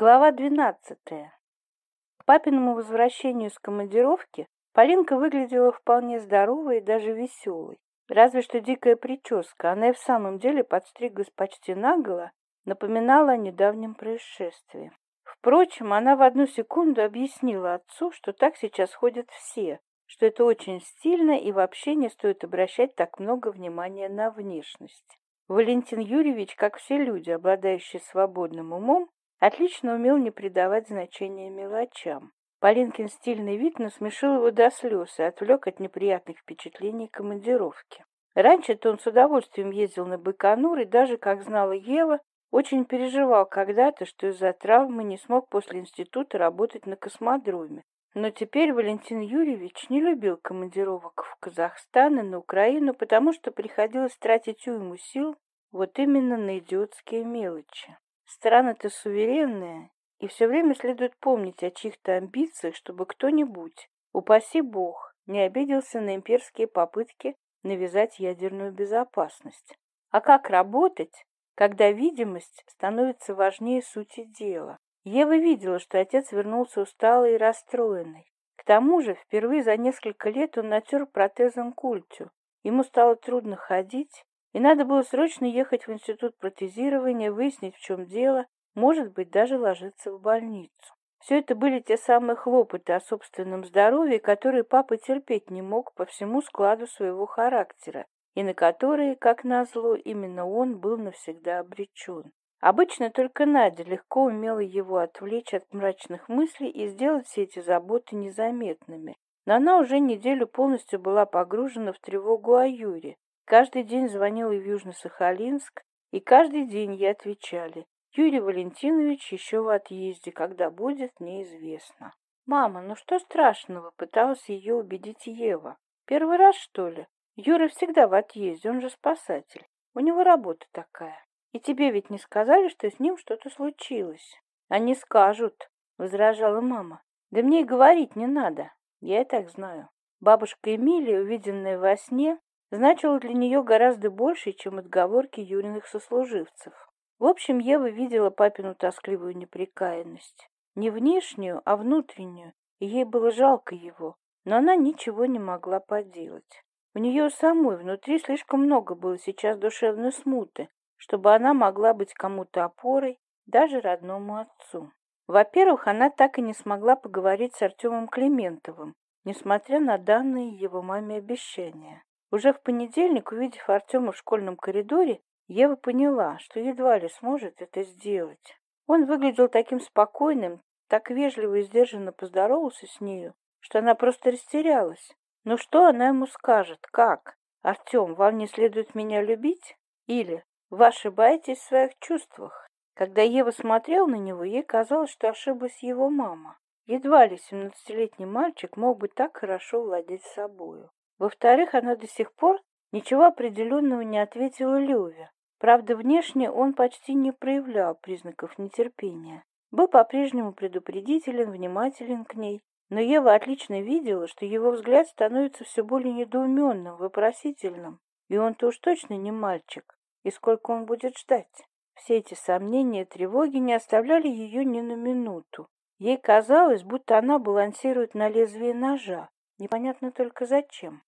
Глава 12. К папиному возвращению с командировки Полинка выглядела вполне здоровой и даже веселой. Разве что дикая прическа, она и в самом деле подстриглась почти наголо, напоминала о недавнем происшествии. Впрочем, она в одну секунду объяснила отцу, что так сейчас ходят все, что это очень стильно и вообще не стоит обращать так много внимания на внешность. Валентин Юрьевич, как все люди, обладающие свободным умом, Отлично умел не придавать значения мелочам. Полинкин стильный вид насмешил его до слез и отвлек от неприятных впечатлений командировки. Раньше-то он с удовольствием ездил на Байконур и даже, как знала Ева, очень переживал когда-то, что из-за травмы не смог после института работать на космодроме. Но теперь Валентин Юрьевич не любил командировок в Казахстан и на Украину, потому что приходилось тратить уйму сил вот именно на идиотские мелочи. Страны-то суверенные, и все время следует помнить о чьих-то амбициях, чтобы кто-нибудь, упаси бог, не обиделся на имперские попытки навязать ядерную безопасность. А как работать, когда видимость становится важнее сути дела? Ева видела, что отец вернулся усталый и расстроенный. К тому же, впервые за несколько лет он натер протезом культю. Ему стало трудно ходить, и надо было срочно ехать в институт протезирования, выяснить, в чем дело, может быть, даже ложиться в больницу. Все это были те самые хлопоты о собственном здоровье, которые папа терпеть не мог по всему складу своего характера, и на которые, как назло, именно он был навсегда обречен. Обычно только Надя легко умела его отвлечь от мрачных мыслей и сделать все эти заботы незаметными. Но она уже неделю полностью была погружена в тревогу о Юре, Каждый день звонил и в Южно-Сахалинск, и каждый день ей отвечали. Юрий Валентинович еще в отъезде, когда будет, неизвестно. «Мама, ну что страшного?» — пыталась ее убедить Ева. «Первый раз, что ли? Юра всегда в отъезде, он же спасатель. У него работа такая. И тебе ведь не сказали, что с ним что-то случилось?» «А «Они скажут», — возражала мама. «Да мне и говорить не надо. Я и так знаю». Бабушка Эмилия, увиденная во сне, Значило, для нее гораздо больше, чем отговорки Юриных сослуживцев. В общем, Ева видела папину тоскливую неприкаянность. Не внешнюю, а внутреннюю, и ей было жалко его, но она ничего не могла поделать. У нее самой внутри слишком много было сейчас душевной смуты, чтобы она могла быть кому-то опорой, даже родному отцу. Во-первых, она так и не смогла поговорить с Артемом Климентовым, несмотря на данные его маме обещания. Уже в понедельник, увидев Артема в школьном коридоре, Ева поняла, что едва ли сможет это сделать. Он выглядел таким спокойным, так вежливо и сдержанно поздоровался с нею, что она просто растерялась. Но что она ему скажет? Как? «Артем, вам не следует меня любить?» Или «Вы ошибаетесь в своих чувствах?» Когда Ева смотрела на него, ей казалось, что ошиблась его мама. Едва ли семнадцатилетний мальчик мог бы так хорошо владеть собою. Во-вторых, она до сих пор ничего определенного не ответила Леве. Правда, внешне он почти не проявлял признаков нетерпения. Был по-прежнему предупредителен, внимателен к ней. Но Ева отлично видела, что его взгляд становится все более недоуменным, вопросительным. И он-то уж точно не мальчик. И сколько он будет ждать? Все эти сомнения и тревоги не оставляли ее ни на минуту. Ей казалось, будто она балансирует на лезвии ножа. Непонятно только зачем.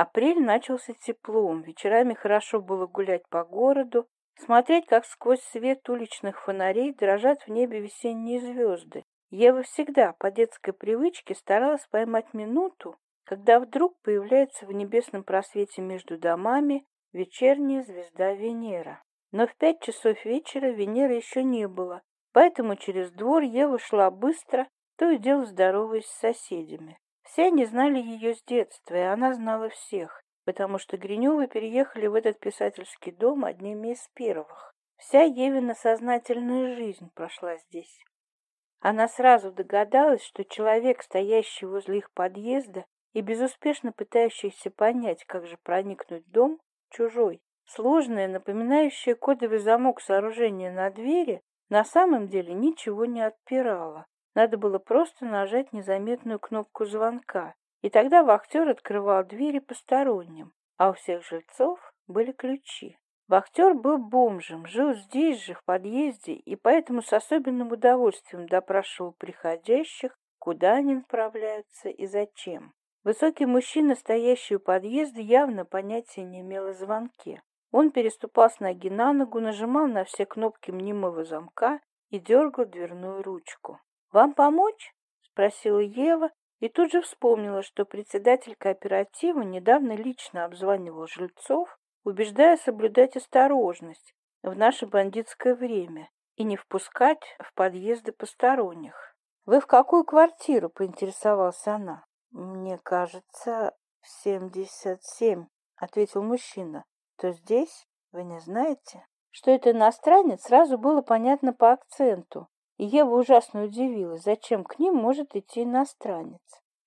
Апрель начался теплом, вечерами хорошо было гулять по городу, смотреть, как сквозь свет уличных фонарей дрожат в небе весенние звезды. Ева всегда по детской привычке старалась поймать минуту, когда вдруг появляется в небесном просвете между домами вечерняя звезда Венера. Но в пять часов вечера Венера еще не было, поэтому через двор Ева шла быстро, то и дело здороваясь с соседями. Все они знали ее с детства, и она знала всех, потому что Гриневы переехали в этот писательский дом одними из первых. Вся Евина сознательная жизнь прошла здесь. Она сразу догадалась, что человек, стоящий возле их подъезда и безуспешно пытающийся понять, как же проникнуть в дом, чужой. Сложное, напоминающее кодовый замок сооружение на двери, на самом деле ничего не отпирало, надо было просто нажать незаметную кнопку звонка, и тогда вахтер открывал двери посторонним, а у всех жильцов были ключи. Вахтер был бомжем, жил здесь же, в подъезде, и поэтому с особенным удовольствием допрашивал приходящих, куда они направляются и зачем. Высокий мужчина, стоящий у подъезда, явно понятия не имел о звонке. Он переступал с ноги на ногу, нажимал на все кнопки мнимого замка и дергал дверную ручку. «Вам помочь?» — спросила Ева и тут же вспомнила, что председатель кооператива недавно лично обзванивал жильцов, убеждая соблюдать осторожность в наше бандитское время и не впускать в подъезды посторонних. «Вы в какую квартиру?» — поинтересовалась она. «Мне кажется, в семьдесят семь», — ответил мужчина. «То здесь? Вы не знаете?» Что это иностранец, сразу было понятно по акценту. Ева ужасно удивилась. Зачем к ним может идти иностранец?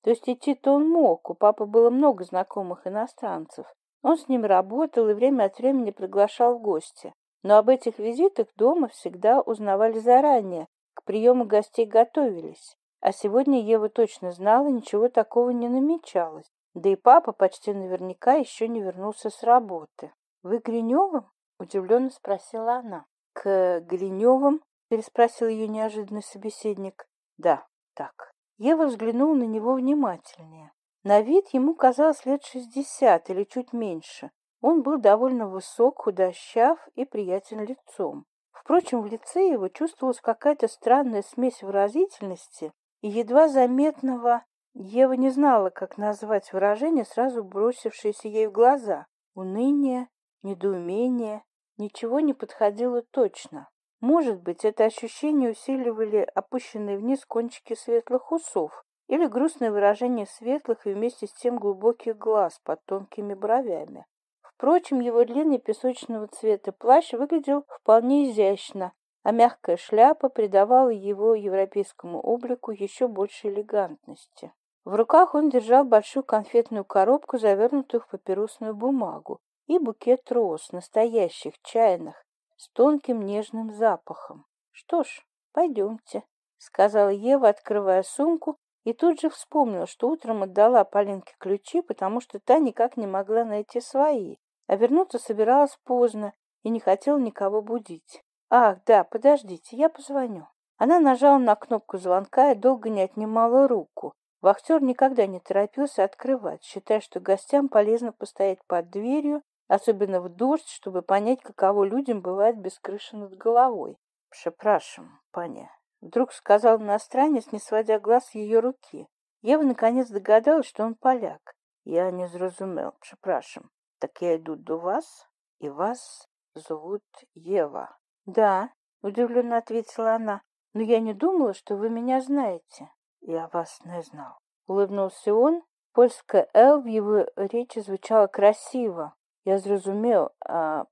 То есть идти то он мог. У папы было много знакомых иностранцев. Он с ним работал и время от времени приглашал в гости. Но об этих визитах дома всегда узнавали заранее, к приему гостей готовились. А сегодня Ева точно знала, ничего такого не намечалось. Да и папа почти наверняка еще не вернулся с работы. «Вы Гриневым?» – удивленно спросила она. «К Гриневым переспросил ее неожиданный собеседник. Да, так. Ева взглянула на него внимательнее. На вид ему казалось лет шестьдесят или чуть меньше. Он был довольно высок, худощав и приятен лицом. Впрочем, в лице его чувствовалась какая-то странная смесь выразительности и едва заметного... Ева не знала, как назвать выражение, сразу бросившееся ей в глаза. Уныние, недоумение, ничего не подходило точно. Может быть, это ощущение усиливали опущенные вниз кончики светлых усов или грустное выражение светлых и вместе с тем глубоких глаз под тонкими бровями. Впрочем, его длинный песочного цвета плащ выглядел вполне изящно, а мягкая шляпа придавала его европейскому облику еще больше элегантности. В руках он держал большую конфетную коробку, завернутую в папиросную бумагу, и букет роз, настоящих, чайных, с тонким нежным запахом. «Что ж, пойдемте», — сказала Ева, открывая сумку, и тут же вспомнила, что утром отдала Полинке ключи, потому что та никак не могла найти свои, а вернуться собиралась поздно и не хотела никого будить. «Ах, да, подождите, я позвоню». Она нажала на кнопку звонка и долго не отнимала руку. Вахтер никогда не торопился открывать, считая, что гостям полезно постоять под дверью особенно в дождь, чтобы понять, каково людям бывает без крыши над головой. «Пшепрашим, паня», — вдруг сказал иностранец, не сводя глаз с ее руки. Ева наконец догадалась, что он поляк. Я не зразумел, «Пшепрашим, так я иду до вас, и вас зовут Ева». «Да», — удивленно ответила она, — «но я не думала, что вы меня знаете». «Я вас не знал», — улыбнулся он. Польская «Л» в его речи звучала красиво. Я зразумел,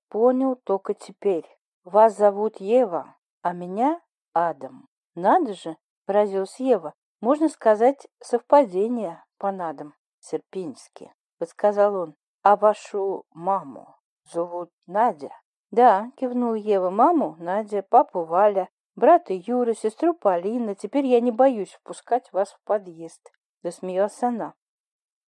понял только теперь. Вас зовут Ева, а меня Адам. Надо же, поразилась Ева. Можно сказать, совпадение по надам. Серпинский, подсказал он. А вашу маму зовут Надя? Да, кивнул Ева. Маму, Надя, папу Валя, брата Юра, сестру Полина. Теперь я не боюсь впускать вас в подъезд. Засмеялась она.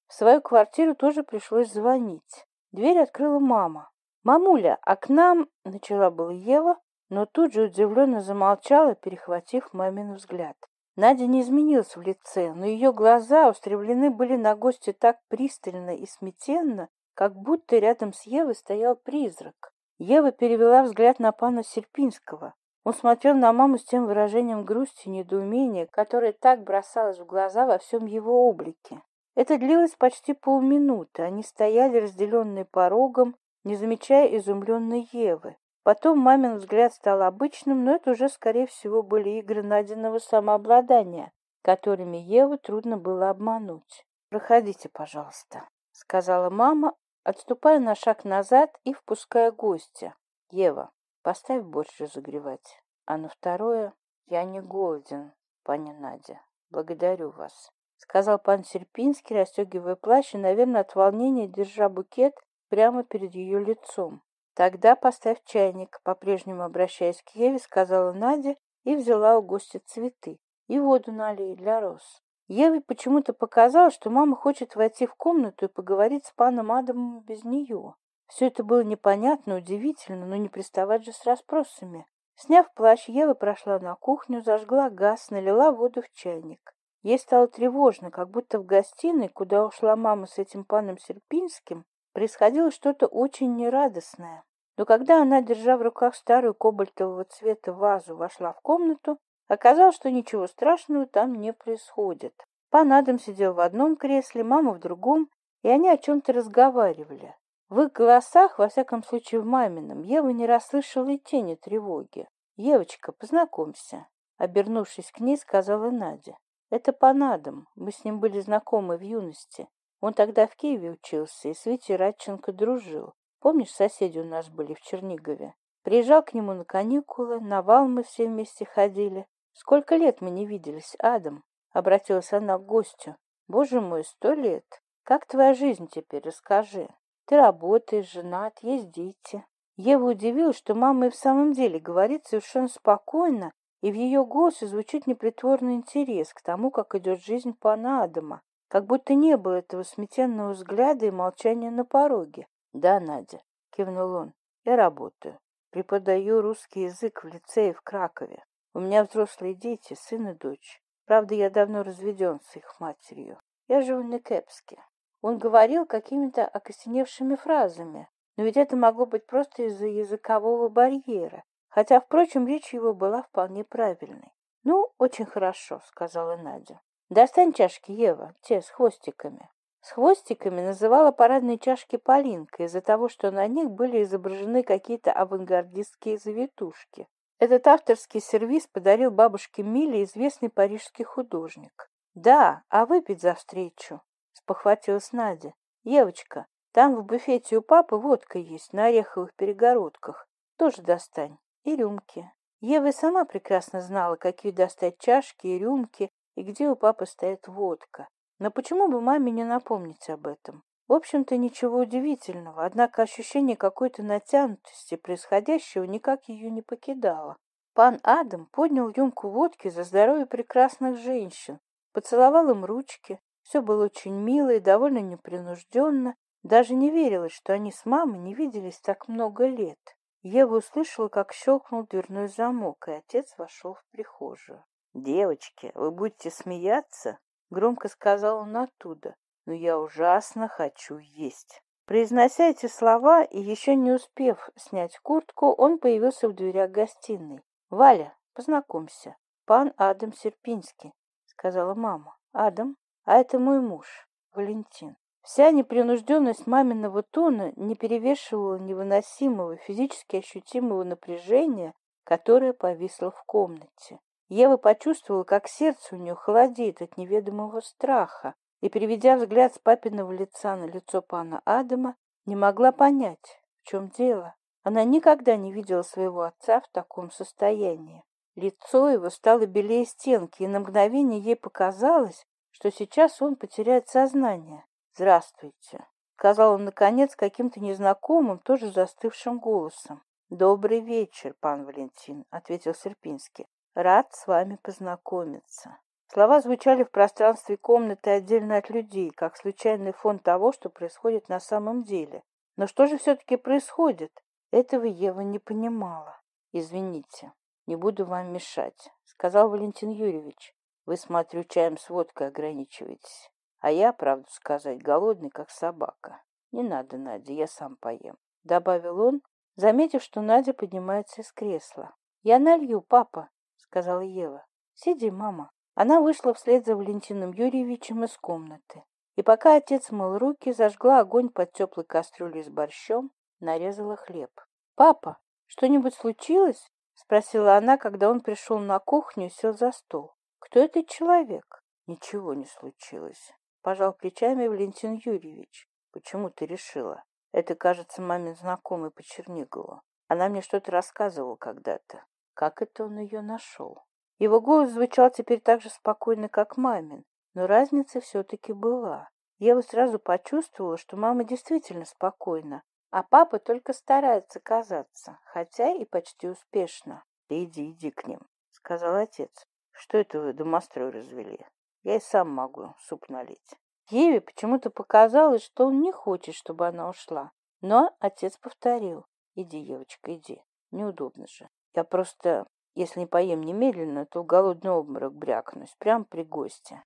В свою квартиру тоже пришлось звонить. Дверь открыла мама. «Мамуля, а к нам...» — начала была Ева, но тут же удивленно замолчала, перехватив мамин взгляд. Надя не изменилась в лице, но ее глаза устремлены были на гостя так пристально и смятенно, как будто рядом с Евой стоял призрак. Ева перевела взгляд на пана Серпинского. Он смотрел на маму с тем выражением грусти и недоумения, которое так бросалось в глаза во всем его облике. Это длилось почти полминуты. Они стояли, разделенные порогом, не замечая изумленной Евы. Потом мамин взгляд стал обычным, но это уже, скорее всего, были игры найденного самообладания, которыми Еву трудно было обмануть. «Проходите, пожалуйста», — сказала мама, отступая на шаг назад и впуская гостя. «Ева, поставь борщ разогревать. А на второе я не голоден, паня Надя. Благодарю вас» сказал пан Серпинский, расстегивая плащ, и, наверное, от волнения, держа букет прямо перед ее лицом. «Тогда поставь чайник», — по-прежнему обращаясь к Еве, сказала Надя и взяла у гостя цветы и воду налей для роз. Еве почему-то показалось, что мама хочет войти в комнату и поговорить с паном Адамом без нее. Все это было непонятно, удивительно, но не приставать же с расспросами. Сняв плащ, Ева прошла на кухню, зажгла газ, налила воду в чайник. Ей стало тревожно, как будто в гостиной, куда ушла мама с этим паном Серпинским, происходило что-то очень нерадостное. Но когда она, держа в руках старую кобальтового цвета вазу, вошла в комнату, оказалось, что ничего страшного там не происходит. Пан Адам сидел в одном кресле, мама в другом, и они о чем-то разговаривали. В их голосах, во всяком случае в мамином, Ева не расслышала и тени тревоги. «Евочка, познакомься», — обернувшись к ней, сказала Надя. Это по надам. Мы с ним были знакомы в юности. Он тогда в Киеве учился и с Витей Радченко дружил. Помнишь, соседи у нас были в Чернигове? Приезжал к нему на каникулы, на вал мы все вместе ходили. Сколько лет мы не виделись, Адам? Обратилась она к гостю. Боже мой, сто лет. Как твоя жизнь теперь, расскажи. Ты работаешь, женат, есть дети. Ева удивилась, что мама и в самом деле говорит совершенно спокойно и в ее голосе звучит непритворный интерес к тому, как идет жизнь пана Адама, как будто не было этого сметенного взгляда и молчания на пороге. «Да, Надя», — кивнул он, — «я работаю. Преподаю русский язык в лицее в Кракове. У меня взрослые дети, сын и дочь. Правда, я давно разведен с их матерью. Я живу на Кепске». Он говорил какими-то окостеневшими фразами, но ведь это могло быть просто из-за языкового барьера, Хотя, впрочем, речь его была вполне правильной. «Ну, очень хорошо», — сказала Надя. «Достань чашки, Ева, те с хвостиками». С хвостиками называла парадные чашки Полинка из-за того, что на них были изображены какие-то авангардистские завитушки. Этот авторский сервис подарил бабушке Миле известный парижский художник. «Да, а выпить за встречу», — спохватилась Надя. «Евочка, там в буфете у папы водка есть на ореховых перегородках. Тоже достань» и рюмки. Ева сама прекрасно знала, какие достать чашки и рюмки, и где у папы стоит водка. Но почему бы маме не напомнить об этом? В общем-то, ничего удивительного, однако ощущение какой-то натянутости происходящего никак ее не покидало. Пан Адам поднял рюмку водки за здоровье прекрасных женщин, поцеловал им ручки. Все было очень мило и довольно непринужденно. Даже не верилось, что они с мамой не виделись так много лет. Я услышала, как щелкнул дверной замок, и отец вошел в прихожую. «Девочки, вы будете смеяться?» — громко сказал он оттуда. «Но я ужасно хочу есть». Произнося эти слова и еще не успев снять куртку, он появился в дверях гостиной. «Валя, познакомься, пан Адам Серпинский», — сказала мама. «Адам, а это мой муж, Валентин». Вся непринужденность маминого тона не перевешивала невыносимого физически ощутимого напряжения, которое повисло в комнате. Ева почувствовала, как сердце у нее холодеет от неведомого страха, и, переведя взгляд с папиного лица на лицо пана Адама, не могла понять, в чем дело. Она никогда не видела своего отца в таком состоянии. Лицо его стало белее стенки, и на мгновение ей показалось, что сейчас он потеряет сознание здравствуйте сказал он наконец каким-то незнакомым тоже застывшим голосом добрый вечер пан валентин ответил серпинский рад с вами познакомиться Слова звучали в пространстве комнаты отдельно от людей, как случайный фон того, что происходит на самом деле. Но что же все-таки происходит? Этого Ева не понимала. «Извините, не буду вам мешать», — сказал Валентин Юрьевич. «Вы, смотрю, чаем с водкой ограничиваетесь». А я, правду сказать, голодный, как собака. Не надо, Надя, я сам поем. Добавил он, заметив, что Надя поднимается из кресла. Я налью, папа, сказала Ева. Сиди, мама. Она вышла вслед за Валентином Юрьевичем из комнаты. И пока отец мыл руки, зажгла огонь под теплой кастрюлей с борщом, нарезала хлеб. «Папа, что-нибудь случилось?» — спросила она, когда он пришел на кухню и сел за стол. «Кто этот человек?» «Ничего не случилось», пожал плечами Валентин Юрьевич. Почему ты решила? Это, кажется, мамин знакомый по Чернигову. Она мне что-то рассказывала когда-то. Как это он ее нашел? Его голос звучал теперь так же спокойно, как мамин, но разница все-таки была. Ева сразу почувствовала, что мама действительно спокойна, а папа только старается казаться, хотя и почти успешно. «Иди, иди к ним», — сказал отец. «Что это вы домострой развели? Я и сам могу суп налить. Еве почему-то показалось, что он не хочет, чтобы она ушла. Но отец повторил. Иди, девочка, иди. Неудобно же. Я просто, если не поем немедленно, то голодный обморок брякнусь. Прям при гости.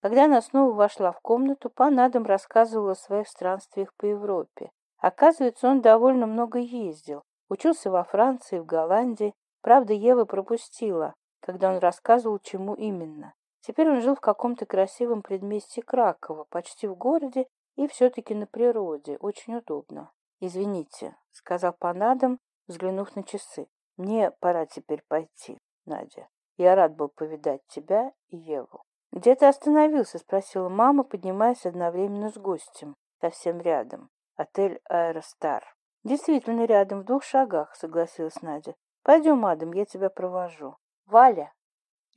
Когда она снова вошла в комнату, Панадам рассказывала о своих странствиях по Европе. Оказывается, он довольно много ездил. Учился во Франции, в Голландии. Правда, Ева пропустила, когда он рассказывал, чему именно. Теперь он жил в каком-то красивом предместье Кракова, почти в городе, и все-таки на природе, очень удобно. «Извините», — сказал Панадам, взглянув на часы. «Мне пора теперь пойти, Надя. Я рад был повидать тебя и Еву». «Где ты остановился?» — спросила мама, поднимаясь одновременно с гостем. «Совсем рядом. Отель «Аэростар». «Действительно рядом, в двух шагах», — согласилась Надя. «Пойдем, Адам, я тебя провожу». «Валя!»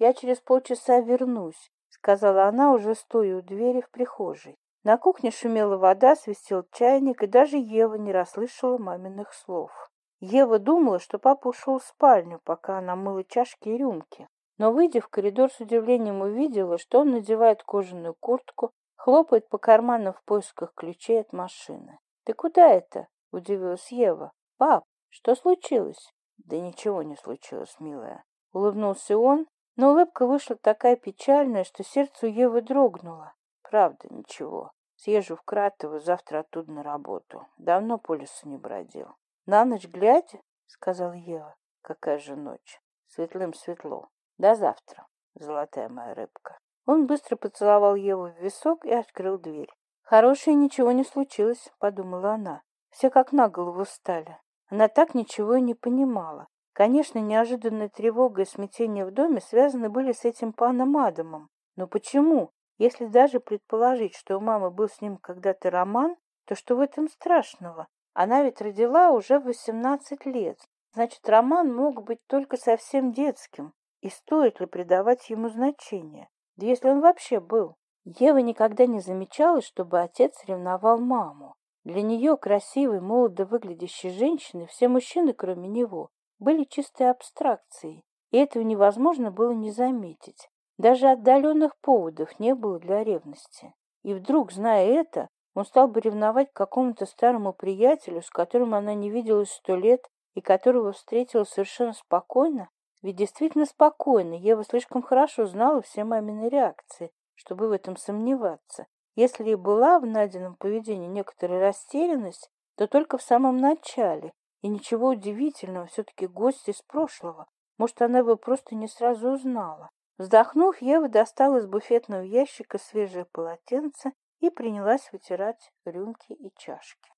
я через полчаса вернусь. Сказала она уже стоя у двери в прихожей. На кухне шумела вода свистел чайник и даже ева не расслышала маминых слов. Ева думала что папа ушел в спальню пока она мыла чашки и рюмки. Но выйдя в коридор с удивлением увидела что он надевает кожаную куртку хлопает по карманам в поисках ключей от машины ты куда это удивилась ева пап что случилось да ничего не случилось милая улыбнулся он ну, Но улыбка вышла такая печальная, что сердце у Евы дрогнуло. Правда, ничего. Съезжу в Кратово, завтра оттуда на работу. Давно по лесу не бродил. На ночь глядя, — сказала Ева, — какая же ночь. Светлым светло. До завтра, золотая моя рыбка. Он быстро поцеловал Еву в висок и открыл дверь. «Хорошее ничего не случилось», — подумала она. Все как на голову встали. Она так ничего и не понимала. Конечно, неожиданная тревога и смятение в доме связаны были с этим паном Адамом. Но почему? Если даже предположить, что у мамы был с ним когда-то роман, то что в этом страшного? Она ведь родила уже в 18 лет. Значит, роман мог быть только совсем детским. И стоит ли придавать ему значение? Да если он вообще был. Ева никогда не замечала, чтобы отец ревновал маму. Для нее красивой, молодо выглядящей женщины все мужчины, кроме него, были чистой абстракцией, и этого невозможно было не заметить. Даже отдаленных поводов не было для ревности. И вдруг, зная это, он стал бы ревновать к какому-то старому приятелю, с которым она не виделась сто лет и которого встретила совершенно спокойно, ведь действительно спокойно, Ева слишком хорошо знала все мамины реакции, чтобы в этом сомневаться. Если и была в найденном поведении некоторая растерянность, то только в самом начале, и ничего удивительного все-таки гость из прошлого. Может, она бы просто не сразу узнала. Вздохнув, Ева достала из буфетного ящика свежее полотенце и принялась вытирать рюмки и чашки.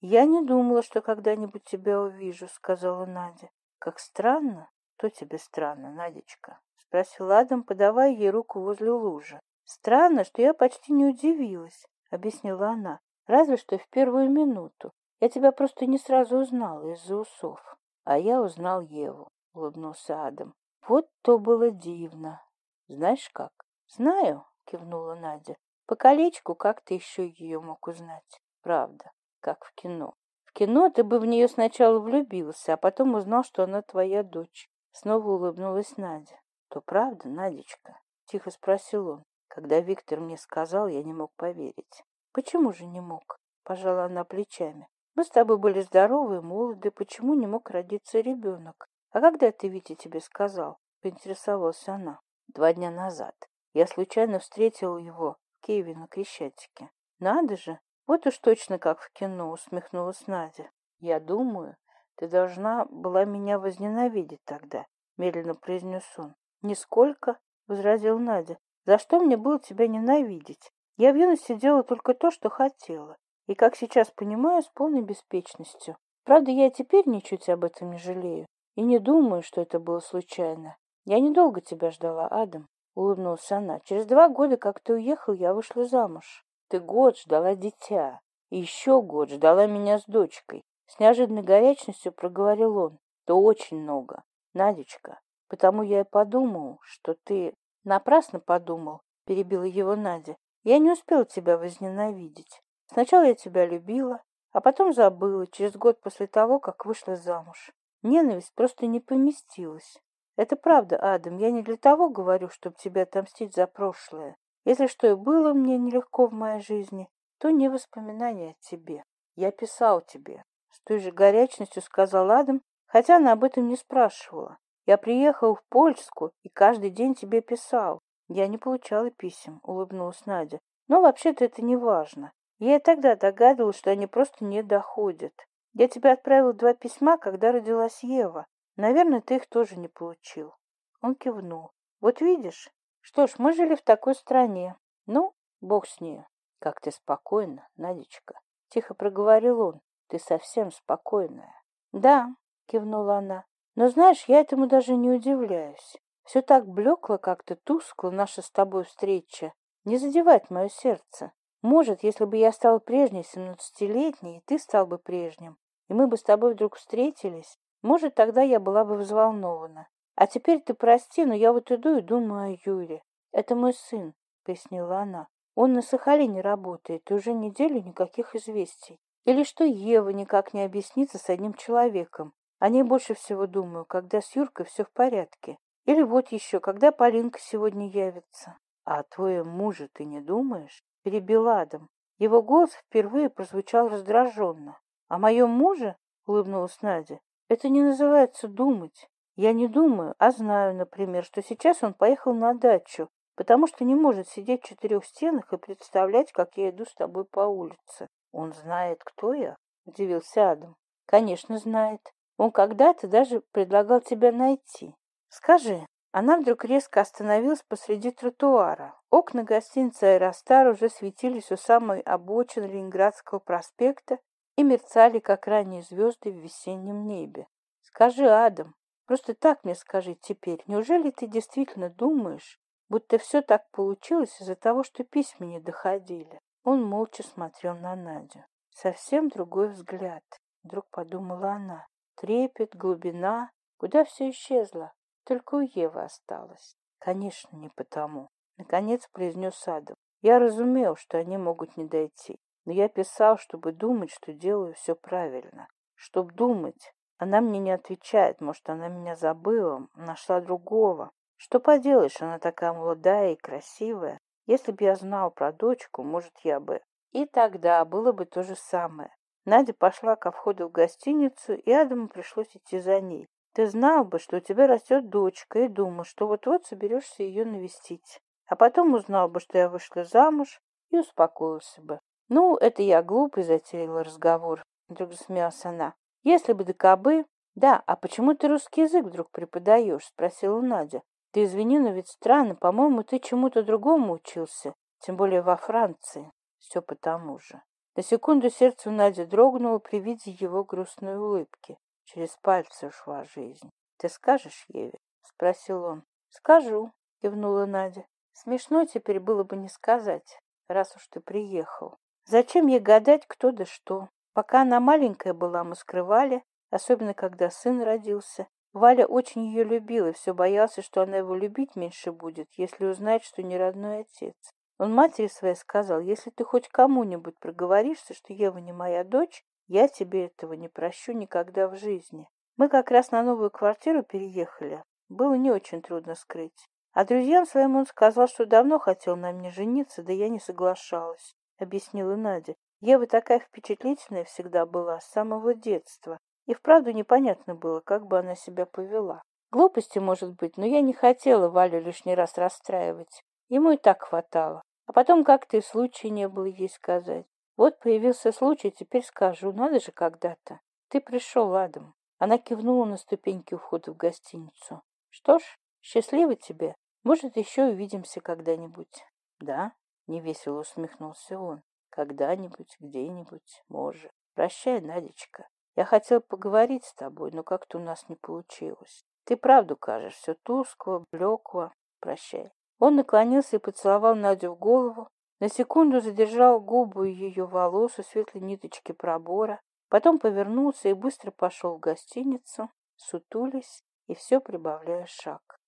«Я не думала, что когда-нибудь тебя увижу», — сказала Надя. «Как странно!» «Что тебе странно, Надечка?» — спросил Адам, подавая ей руку возле лужи. «Странно, что я почти не удивилась», — объяснила она, «разве что в первую минуту. Я тебя просто не сразу узнал из-за усов. А я узнал Еву, — улыбнулся Адам. Вот то было дивно. Знаешь как? Знаю, — кивнула Надя. По колечку как ты еще ее мог узнать? Правда, как в кино. В кино ты бы в нее сначала влюбился, а потом узнал, что она твоя дочь. Снова улыбнулась Надя. То правда, Надечка? Тихо спросил он. Когда Виктор мне сказал, я не мог поверить. Почему же не мог? Пожала она плечами мы с тобой были здоровы и молоды, почему не мог родиться ребенок? А когда ты, Витя, тебе сказал? Поинтересовалась она. Два дня назад. Я случайно встретил его в Киеве на Крещатике. Надо же! Вот уж точно как в кино, усмехнулась Надя. Я думаю, ты должна была меня возненавидеть тогда, медленно произнес он. Нисколько, возразил Надя. За что мне было тебя ненавидеть? Я в юности делала только то, что хотела и как сейчас понимаю с полной беспечностью. Правда, я теперь ничуть об этом не жалею и не думаю, что это было случайно. Я недолго тебя ждала, Адам, — улыбнулась она. Через два года, как ты уехал, я вышла замуж. Ты год ждала дитя, и еще год ждала меня с дочкой. С неожиданной горячностью проговорил он. Да очень много, Надечка. Потому я и подумал, что ты... Напрасно подумал, перебила его Надя. Я не успел тебя возненавидеть сначала я тебя любила а потом забыла через год после того как вышла замуж ненависть просто не поместилась это правда адам я не для того говорю чтобы тебя отомстить за прошлое если что и было мне нелегко в моей жизни то не воспоминания о тебе я писал тебе с той же горячностью сказал адам хотя она об этом не спрашивала я приехал в Польску и каждый день тебе писал. Я не получала писем, улыбнулась Надя. Но вообще-то это не важно. Я тогда догадывал, что они просто не доходят. Я тебе отправил два письма, когда родилась Ева. Наверное, ты их тоже не получил. Он кивнул. Вот видишь? Что ж, мы жили в такой стране. Ну, бог с ней. Как ты спокойна, Надечка. Тихо проговорил он. Ты совсем спокойная. Да, кивнула она. Но знаешь, я этому даже не удивляюсь. Все так блекло как-то, тускло наша с тобой встреча. Не задевать мое сердце. Может, если бы я стал прежней семнадцатилетней, ты стал бы прежним, и мы бы с тобой вдруг встретились. Может, тогда я была бы взволнована. А теперь ты прости, но я вот иду и думаю о Юре. Это мой сын, — пояснила она. Он на Сахалине работает, и уже неделю никаких известий. Или что Ева никак не объяснится с одним человеком. О ней больше всего думаю, когда с Юркой все в порядке. Или вот еще, когда Полинка сегодня явится. А о твоем муже ты не думаешь? перебил Адам. Его голос впервые прозвучал раздраженно. А моем муже?» — улыбнулась Надя. «Это не называется думать. Я не думаю, а знаю, например, что сейчас он поехал на дачу, потому что не может сидеть в четырех стенах и представлять, как я иду с тобой по улице. Он знает, кто я?» — удивился Адам. «Конечно, знает. Он когда-то даже предлагал тебя найти. Скажи, она вдруг резко остановилась посреди тротуара. Окна гостиницы «Аэростар» уже светились у самой обочины Ленинградского проспекта и мерцали, как ранние звезды в весеннем небе. «Скажи, Адам, просто так мне скажи теперь, неужели ты действительно думаешь, будто все так получилось из-за того, что письма не доходили?» Он молча смотрел на Надю. Совсем другой взгляд, вдруг подумала она. Трепет, глубина, куда все исчезло? Только Ева осталась. Конечно, не потому. Наконец произнес Адам. Я разумел, что они могут не дойти. Но я писал, чтобы думать, что делаю все правильно. Чтоб думать. Она мне не отвечает. Может, она меня забыла, нашла другого. Что поделаешь, она такая молодая и красивая. Если бы я знал про дочку, может, я бы... И тогда было бы то же самое. Надя пошла ко входу в гостиницу, и Адаму пришлось идти за ней. Ты знал бы, что у тебя растет дочка, и думал, что вот-вот соберешься ее навестить. А потом узнал бы, что я вышла замуж, и успокоился бы. Ну, это я глупый затеяла разговор, вдруг засмеялась она. Если бы докабы... Да, а почему ты русский язык вдруг преподаешь? Спросила Надя. Ты извини, но ведь странно, по-моему, ты чему-то другому учился, тем более во Франции. Все потому же. На секунду сердце Нади дрогнуло при виде его грустной улыбки через пальцы шла жизнь. Ты скажешь, Еве? Спросил он. Скажу, кивнула Надя. Смешно теперь было бы не сказать, раз уж ты приехал. Зачем ей гадать, кто да что? Пока она маленькая была, мы скрывали, особенно когда сын родился. Валя очень ее любила и все боялся, что она его любить меньше будет, если узнает, что не родной отец. Он матери своей сказал, если ты хоть кому-нибудь проговоришься, что Ева не моя дочь, я тебе этого не прощу никогда в жизни. Мы как раз на новую квартиру переехали. Было не очень трудно скрыть. А друзьям своим он сказал, что давно хотел на мне жениться, да я не соглашалась, — объяснила Надя. Ева такая впечатлительная всегда была, с самого детства. И вправду непонятно было, как бы она себя повела. Глупости, может быть, но я не хотела Валю лишний раз расстраивать. Ему и так хватало. А потом как-то и случая не было ей сказать. Вот появился случай, теперь скажу, ну, надо же когда-то. Ты пришел, Адам. Она кивнула на ступеньки ухода в гостиницу. Что ж, счастливо тебе. Может, еще увидимся когда-нибудь. Да, невесело усмехнулся он. Когда-нибудь, где-нибудь, может. Прощай, Надечка. Я хотел поговорить с тобой, но как-то у нас не получилось. Ты правду кажешь, все тускло, блекло. Прощай. Он наклонился и поцеловал Надю в голову, на секунду задержал губу ее волос у светлой ниточки пробора, потом повернулся и быстро пошел в гостиницу, сутулись и все прибавляя шаг.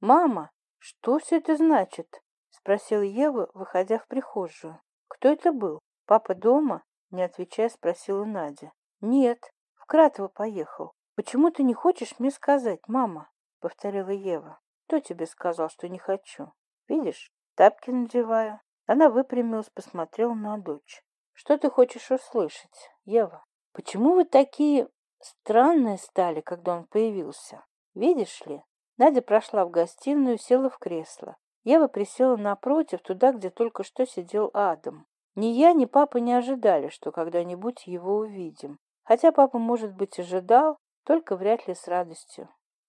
«Мама, что все это значит?» — спросил Ева, выходя в прихожую. «Кто это был? Папа дома?» — не отвечая, спросила Надя. «Нет, в Кратово поехал. Почему ты не хочешь мне сказать, мама?» — повторила Ева. «Кто тебе сказал, что не хочу? Видишь, тапки надеваю». Она выпрямилась, посмотрела на дочь. «Что ты хочешь услышать, Ева? Почему вы такие странные стали, когда он появился? Видишь ли?» Надя прошла в гостиную села в кресло. Ева присела напротив, туда, где только что сидел Адам. Ни я, ни папа не ожидали, что когда-нибудь его увидим. Хотя папа, может быть, ожидал, только вряд ли с радостью.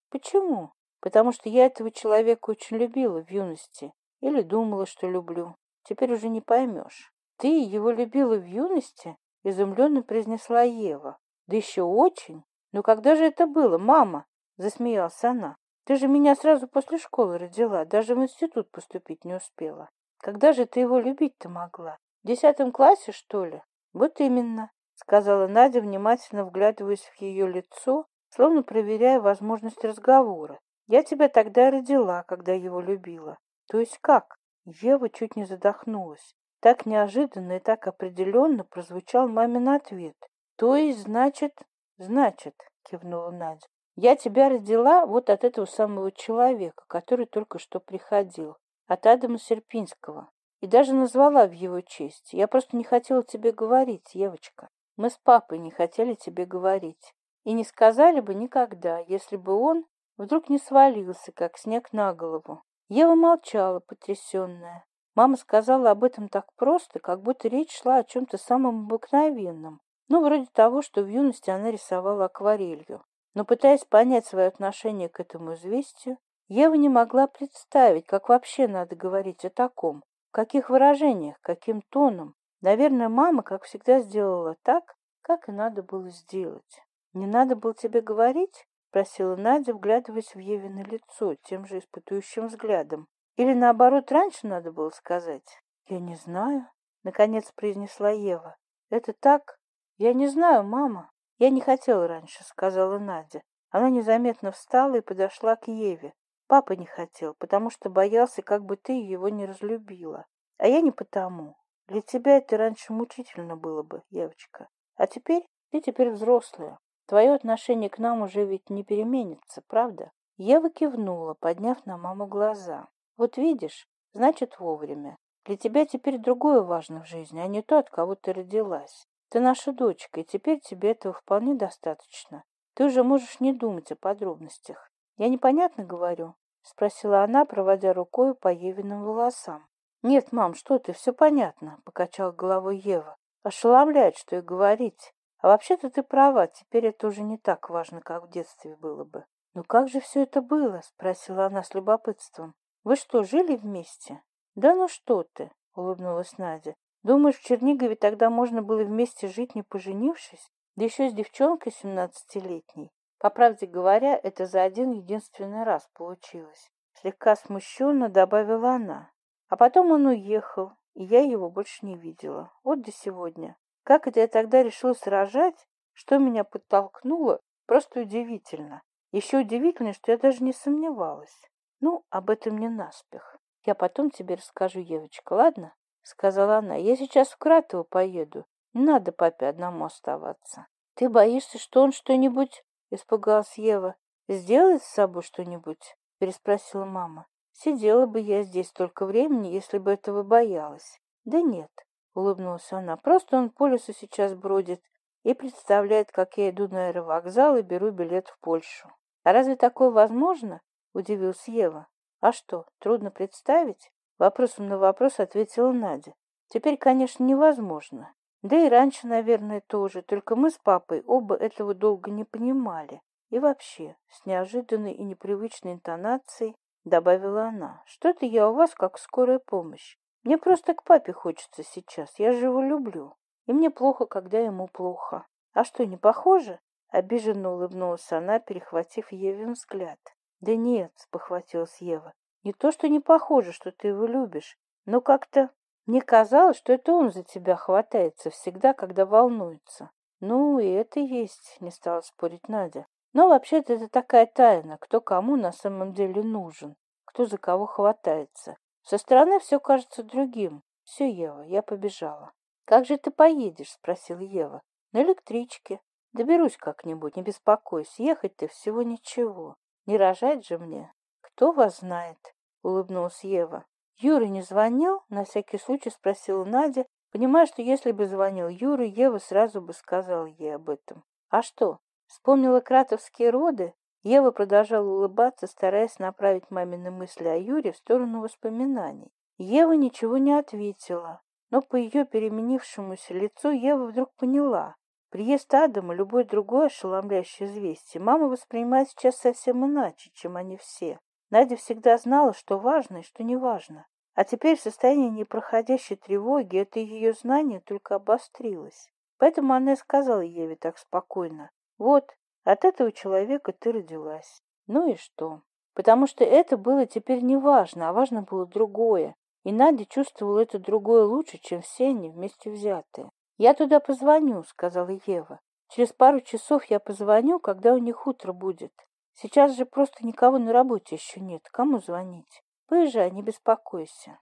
Почему? Потому что я этого человека очень любила в юности или думала, что люблю теперь уже не поймешь. Ты его любила в юности?» — изумленно произнесла Ева. «Да еще очень! Но когда же это было, мама?» — засмеялась она. «Ты же меня сразу после школы родила, даже в институт поступить не успела. Когда же ты его любить-то могла? В десятом классе, что ли?» «Вот именно», — сказала Надя, внимательно вглядываясь в ее лицо, словно проверяя возможность разговора. «Я тебя тогда родила, когда его любила. То есть как? Ева чуть не задохнулась. Так неожиданно и так определенно прозвучал мамин ответ. «То есть, значит...» «Значит», — кивнула Надя. «Я тебя родила вот от этого самого человека, который только что приходил, от Адама Серпинского. И даже назвала в его честь. Я просто не хотела тебе говорить, Евочка. Мы с папой не хотели тебе говорить. И не сказали бы никогда, если бы он вдруг не свалился, как снег на голову. Ева молчала, потрясенная. Мама сказала об этом так просто, как будто речь шла о чем-то самом обыкновенном. Ну, вроде того, что в юности она рисовала акварелью. Но, пытаясь понять свое отношение к этому известию, Ева не могла представить, как вообще надо говорить о таком, в каких выражениях, каким тоном. Наверное, мама, как всегда, сделала так, как и надо было сделать. Не надо было тебе говорить? спросила Надя, вглядываясь в Евино лицо тем же испытующим взглядом. Или, наоборот, раньше надо было сказать. «Я не знаю», — наконец произнесла Ева. «Это так? Я не знаю, мама». «Я не хотела раньше», — сказала Надя. Она незаметно встала и подошла к Еве. «Папа не хотел, потому что боялся, как бы ты его не разлюбила. А я не потому. Для тебя это раньше мучительно было бы, девочка. А теперь ты теперь взрослая. Твое отношение к нам уже ведь не переменится, правда? Ева кивнула, подняв на маму глаза. Вот видишь, значит вовремя. Для тебя теперь другое важно в жизни, а не то, от кого ты родилась. Ты наша дочка, и теперь тебе этого вполне достаточно. Ты уже можешь не думать о подробностях. Я непонятно говорю? — спросила она, проводя рукой по Евиным волосам. — Нет, мам, что ты, все понятно, — покачал головой Ева. — Ошеломляет, что и говорить. А вообще-то ты права, теперь это уже не так важно, как в детстве было бы. «Ну как же все это было?» — спросила она с любопытством. «Вы что, жили вместе?» «Да ну что ты!» — улыбнулась Надя. «Думаешь, в Чернигове тогда можно было вместе жить, не поженившись? Да еще с девчонкой семнадцатилетней. По правде говоря, это за один единственный раз получилось». Слегка смущенно добавила она. А потом он уехал, и я его больше не видела. Вот до сегодня как это я тогда решила сражать, что меня подтолкнуло, просто удивительно. Еще удивительно, что я даже не сомневалась. Ну, об этом не наспех. Я потом тебе расскажу, Евочка, ладно? Сказала она. Я сейчас в Кратово поеду. Не надо папе одному оставаться. Ты боишься, что он что-нибудь... Испугалась Ева. Сделает с собой что-нибудь? Переспросила мама. Сидела бы я здесь столько времени, если бы этого боялась. Да нет, улыбнулся она. Просто он по лесу сейчас бродит и представляет, как я иду на аэровокзал и беру билет в Польшу. А разве такое возможно? Удивился Ева. А что, трудно представить? Вопросом на вопрос ответила Надя. Теперь, конечно, невозможно. Да и раньше, наверное, тоже. Только мы с папой оба этого долго не понимали. И вообще, с неожиданной и непривычной интонацией добавила она. Что-то я у вас как скорая помощь. Мне просто к папе хочется сейчас, я же его люблю. И мне плохо, когда ему плохо. А что, не похоже? Обиженно улыбнулась она, перехватив Еве взгляд. Да нет, спохватилась Ева. Не то, что не похоже, что ты его любишь, но как-то... Мне казалось, что это он за тебя хватается всегда, когда волнуется. Ну, и это есть, не стала спорить Надя. Но вообще-то это такая тайна, кто кому на самом деле нужен, кто за кого хватается. Со стороны все кажется другим. Все, Ева, я побежала. Как же ты поедешь? спросил Ева. На электричке. Доберусь как-нибудь, не беспокойся. Ехать ты всего ничего. Не рожать же мне. Кто вас знает? Улыбнулась Ева. Юра не звонил? На всякий случай спросила Надя, понимая, что если бы звонил Юра, Ева сразу бы сказала ей об этом. А что, вспомнила кратовские роды? Ева продолжала улыбаться, стараясь направить мамины мысли о Юре в сторону воспоминаний. Ева ничего не ответила, но по ее переменившемуся лицу Ева вдруг поняла. Приезд Адама, любое другое ошеломляющее известие, мама воспринимает сейчас совсем иначе, чем они все. Надя всегда знала, что важно и что не важно. А теперь в состоянии непроходящей тревоги это ее знание только обострилось. Поэтому она и сказала Еве так спокойно. «Вот, от этого человека ты родилась. Ну и что? Потому что это было теперь не важно, а важно было другое. И Надя чувствовала это другое лучше, чем все они вместе взятые. «Я туда позвоню», — сказала Ева. «Через пару часов я позвоню, когда у них утро будет. Сейчас же просто никого на работе еще нет. Кому звонить? Поезжай, не беспокойся».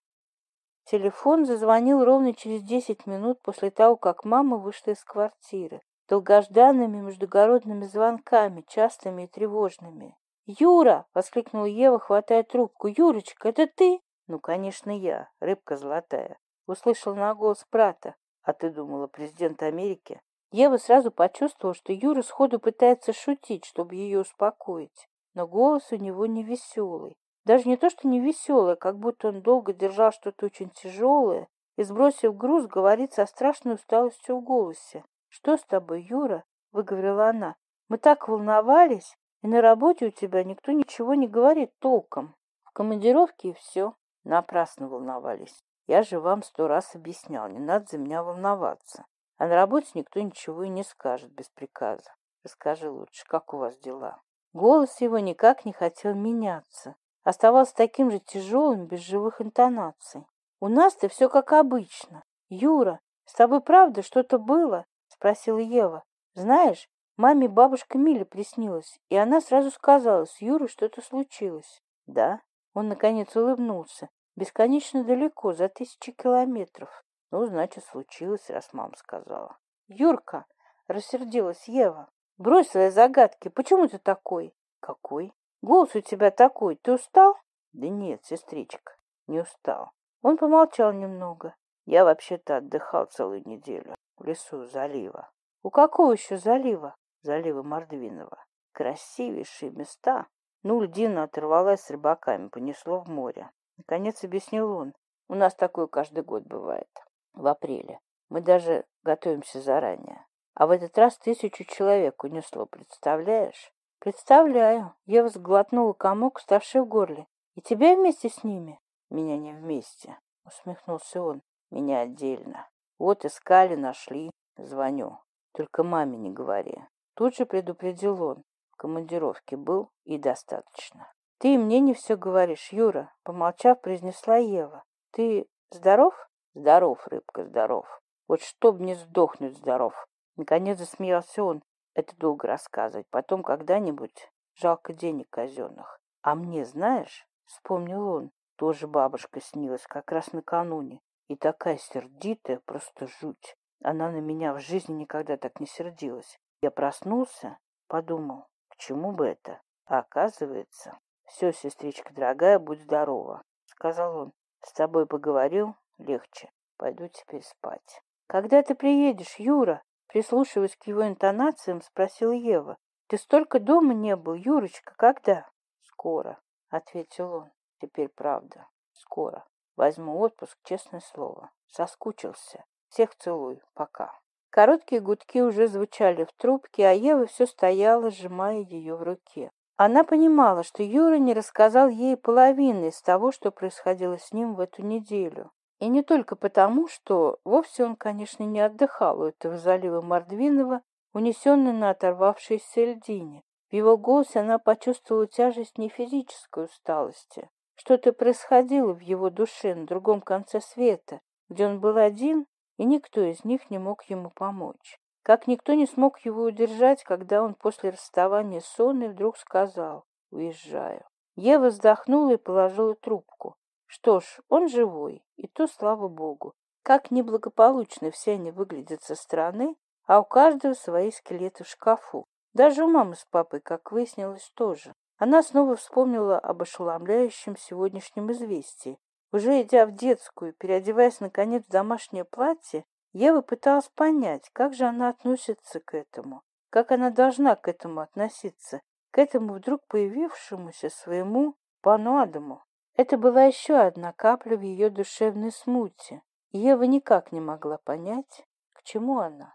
Телефон зазвонил ровно через десять минут после того, как мама вышла из квартиры долгожданными междугородными звонками, частыми и тревожными. «Юра!» — воскликнул Ева, хватая трубку. «Юрочка, это ты?» «Ну, конечно, я, рыбка золотая», — услышал на голос брата. «А ты думала, президент Америки?» Ева сразу почувствовала, что Юра сходу пытается шутить, чтобы ее успокоить. Но голос у него не веселый. Даже не то, что не веселый, как будто он долго держал что-то очень тяжелое и, сбросив груз, говорит со страшной усталостью в голосе что с тобой юра выговорила она мы так волновались и на работе у тебя никто ничего не говорит толком в командировке и все напрасно волновались я же вам сто раз объяснял не надо за меня волноваться а на работе никто ничего и не скажет без приказа расскажи лучше как у вас дела голос его никак не хотел меняться оставался таким же тяжелым без живых интонаций у нас-то все как обычно юра с тобой правда что-то было спросил Ева. «Знаешь, маме бабушка Миля приснилась, и она сразу сказала с Юрой что-то случилось». «Да?» Он, наконец, улыбнулся. «Бесконечно далеко, за тысячи километров». «Ну, значит, случилось, раз мама сказала». «Юрка!» — рассердилась Ева. «Брось свои загадки. Почему ты такой?» «Какой?» «Голос у тебя такой. Ты устал?» «Да нет, сестричка, не устал». Он помолчал немного. «Я вообще-то отдыхал целую неделю» лесу залива. У какого еще залива? Залива Мордвинова. Красивейшие места. Ну, льдина оторвалась с рыбаками, понесло в море. Наконец объяснил он. У нас такое каждый год бывает. В апреле. Мы даже готовимся заранее. А в этот раз тысячу человек унесло, представляешь? Представляю. Я сглотнула комок, ставший в горле. И тебя вместе с ними? Меня не вместе, усмехнулся он. Меня отдельно. Вот искали, нашли. Звоню. Только маме не говори. Тут же предупредил он. В командировке был и достаточно. Ты мне не все говоришь, Юра, помолчав, произнесла Ева. Ты здоров? Здоров, рыбка, здоров. Вот чтоб не сдохнуть здоров. Наконец засмеялся он. Это долго рассказывать. Потом когда-нибудь жалко денег казенных. А мне, знаешь, вспомнил он, тоже бабушка снилась как раз накануне и такая сердитая, просто жуть. Она на меня в жизни никогда так не сердилась. Я проснулся, подумал, к чему бы это? А оказывается, все, сестричка дорогая, будь здорова, сказал он. С тобой поговорил, легче. Пойду теперь спать. Когда ты приедешь, Юра? Прислушиваясь к его интонациям, спросил Ева. Ты столько дома не был, Юрочка, когда? Скоро, ответил он. Теперь правда, скоро. Возьму отпуск, честное слово. Соскучился. Всех целую. Пока». Короткие гудки уже звучали в трубке, а Ева все стояла, сжимая ее в руке. Она понимала, что Юра не рассказал ей половины из того, что происходило с ним в эту неделю. И не только потому, что вовсе он, конечно, не отдыхал у этого залива Мордвинова, унесенный на оторвавшейся льдине. В его голосе она почувствовала тяжесть не физической усталости, что то происходило в его душе на другом конце света, где он был один, и никто из них не мог ему помочь. Как никто не смог его удержать, когда он после расставания с Сонной вдруг сказал «Уезжаю». Ева вздохнула и положила трубку. Что ж, он живой, и то слава богу. Как неблагополучно все они выглядят со стороны, а у каждого свои скелеты в шкафу. Даже у мамы с папой, как выяснилось, тоже. А она снова вспомнила об ошеломляющем сегодняшнем известии. Уже идя в детскую, переодеваясь, наконец, в домашнее платье, Ева пыталась понять, как же она относится к этому, как она должна к этому относиться, к этому вдруг появившемуся своему пануадому. Это была еще одна капля в ее душевной смуте. Ева никак не могла понять, к чему она.